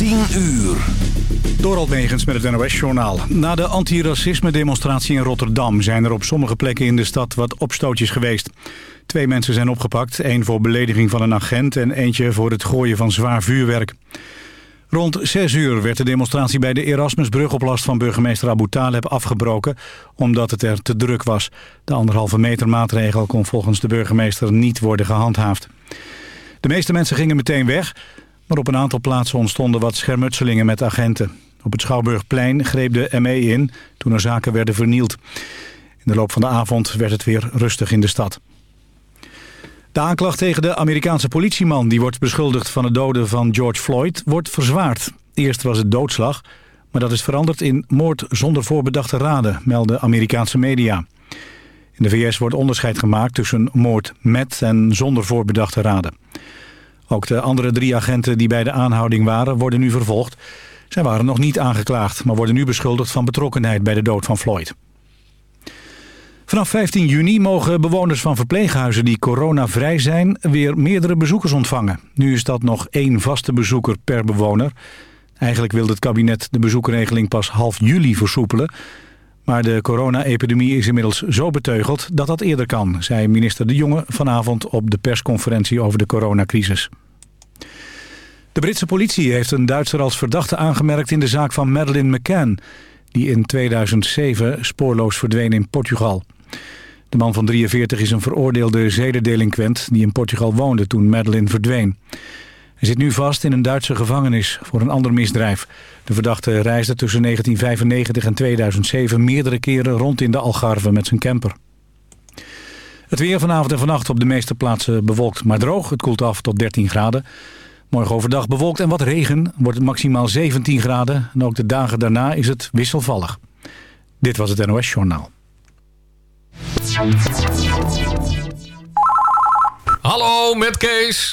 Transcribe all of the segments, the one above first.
10 uur. Dorald Megens met het NOS-journaal. Na de antiracisme-demonstratie in Rotterdam... zijn er op sommige plekken in de stad wat opstootjes geweest. Twee mensen zijn opgepakt. één voor belediging van een agent... en eentje voor het gooien van zwaar vuurwerk. Rond 6 uur werd de demonstratie bij de Erasmusbrug... op last van burgemeester Abu Taleb afgebroken... omdat het er te druk was. De anderhalve meter maatregel kon volgens de burgemeester niet worden gehandhaafd. De meeste mensen gingen meteen weg... maar op een aantal plaatsen ontstonden wat schermutselingen met agenten. Op het Schouwburgplein greep de ME in toen er zaken werden vernield. In de loop van de avond werd het weer rustig in de stad. De aanklacht tegen de Amerikaanse politieman... die wordt beschuldigd van het doden van George Floyd, wordt verzwaard. Eerst was het doodslag, maar dat is veranderd in moord zonder voorbedachte raden... melden Amerikaanse media. In de VS wordt onderscheid gemaakt tussen moord met en zonder voorbedachte raden. Ook de andere drie agenten die bij de aanhouding waren worden nu vervolgd. Zij waren nog niet aangeklaagd, maar worden nu beschuldigd van betrokkenheid bij de dood van Floyd. Vanaf 15 juni mogen bewoners van verpleeghuizen die coronavrij zijn... weer meerdere bezoekers ontvangen. Nu is dat nog één vaste bezoeker per bewoner. Eigenlijk wilde het kabinet de bezoekregeling pas half juli versoepelen... Maar de corona-epidemie is inmiddels zo beteugeld dat dat eerder kan... zei minister De Jonge vanavond op de persconferentie over de coronacrisis. De Britse politie heeft een Duitser als verdachte aangemerkt in de zaak van Madeleine McCann... die in 2007 spoorloos verdween in Portugal. De man van 43 is een veroordeelde zedendelinquent die in Portugal woonde toen Madeleine verdween. Hij zit nu vast in een Duitse gevangenis voor een ander misdrijf. De verdachte reisde tussen 1995 en 2007 meerdere keren rond in de Algarve met zijn camper. Het weer vanavond en vannacht op de meeste plaatsen bewolkt maar droog. Het koelt af tot 13 graden. Morgen overdag bewolkt en wat regen wordt het maximaal 17 graden. En ook de dagen daarna is het wisselvallig. Dit was het NOS Journaal. Hallo, met Kees.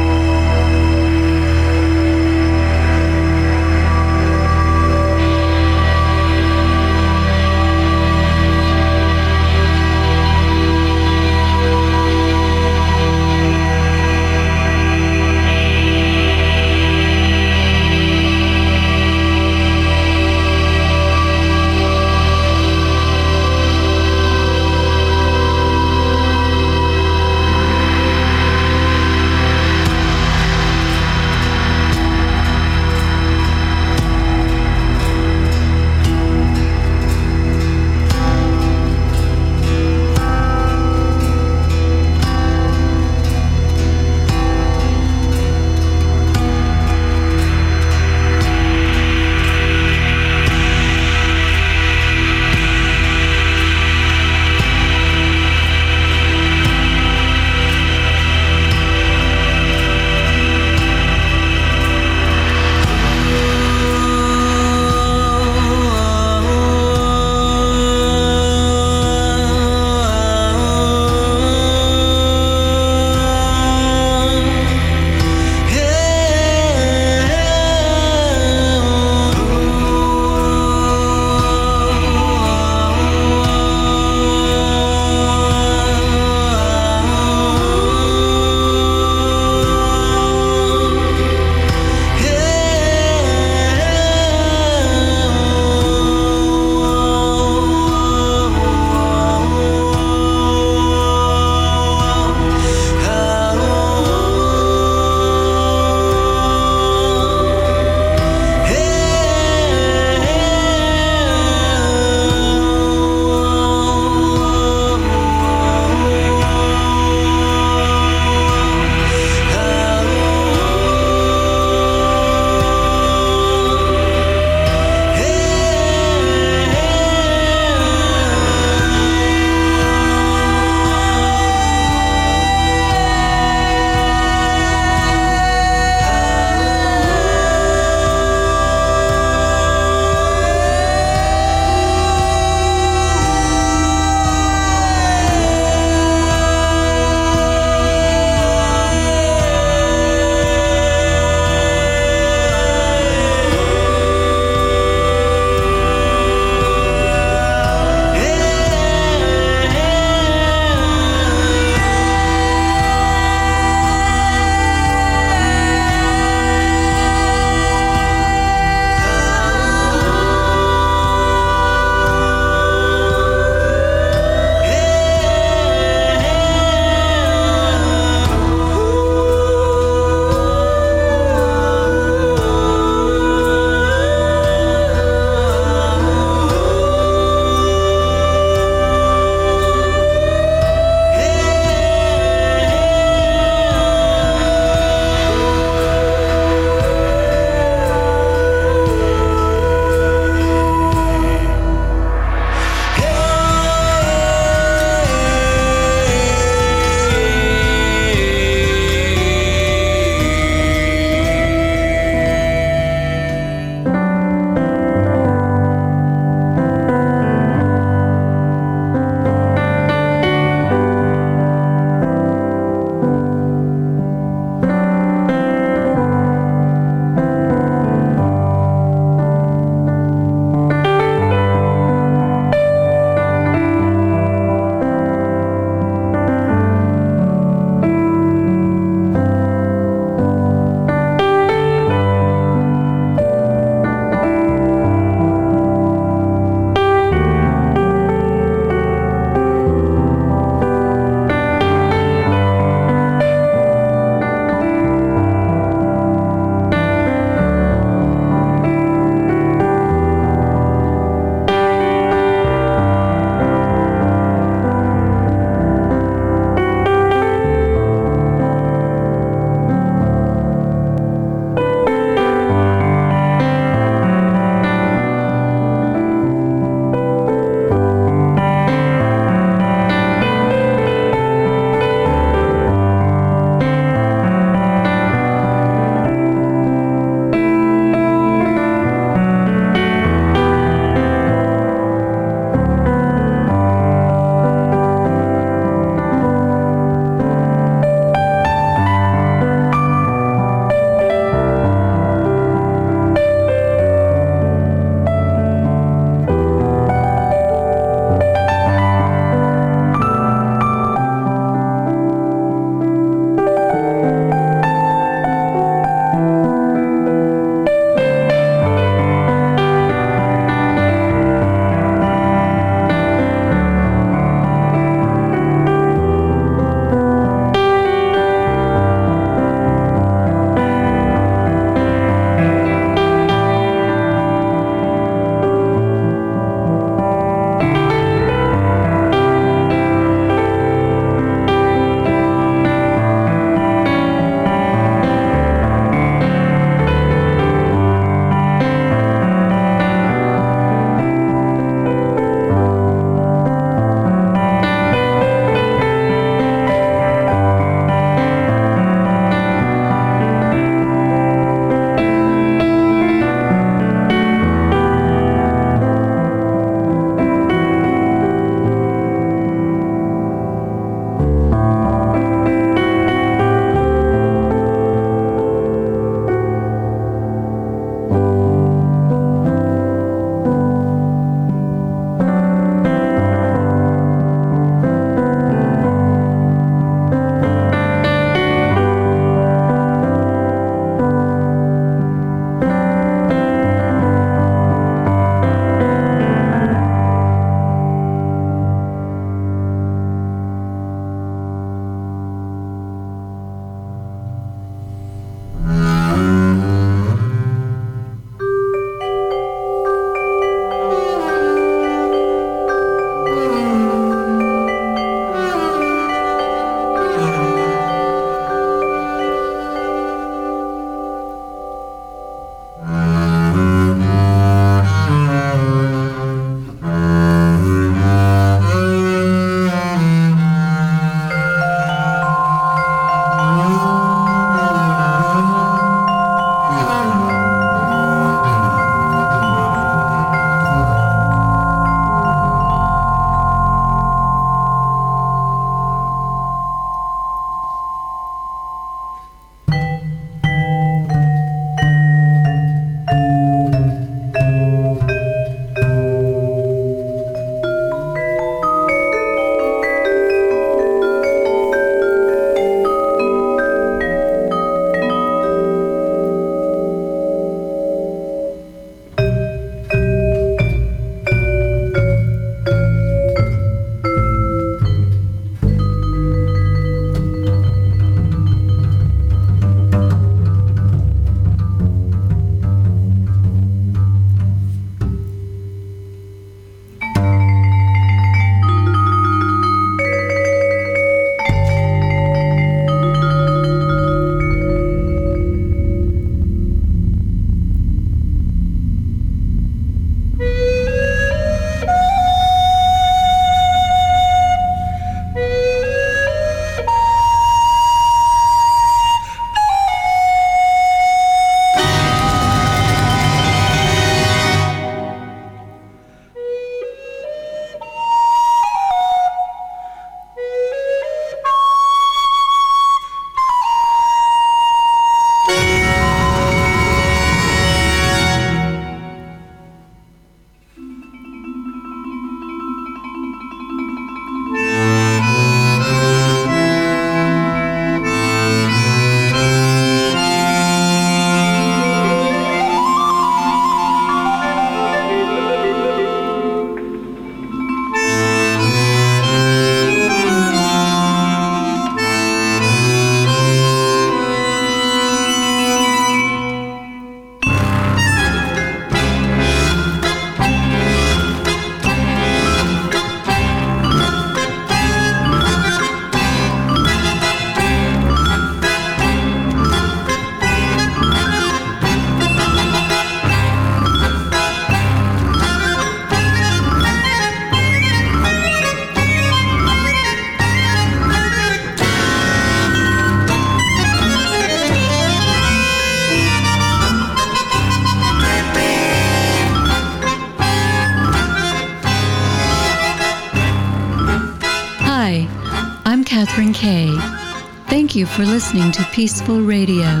For listening to Peaceful Radio,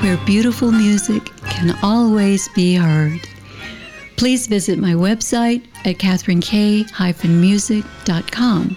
where beautiful music can always be heard. Please visit my website at catherinekay-music.com.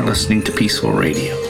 Are listening to Peaceful Radio.